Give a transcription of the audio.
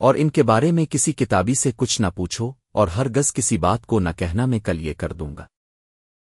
اور ان کے بارے میں کسی کتابی سے کچھ نہ پوچھو اور ہر گز کسی بات کو نہ کہنا میں کل یہ کر دوں گا۔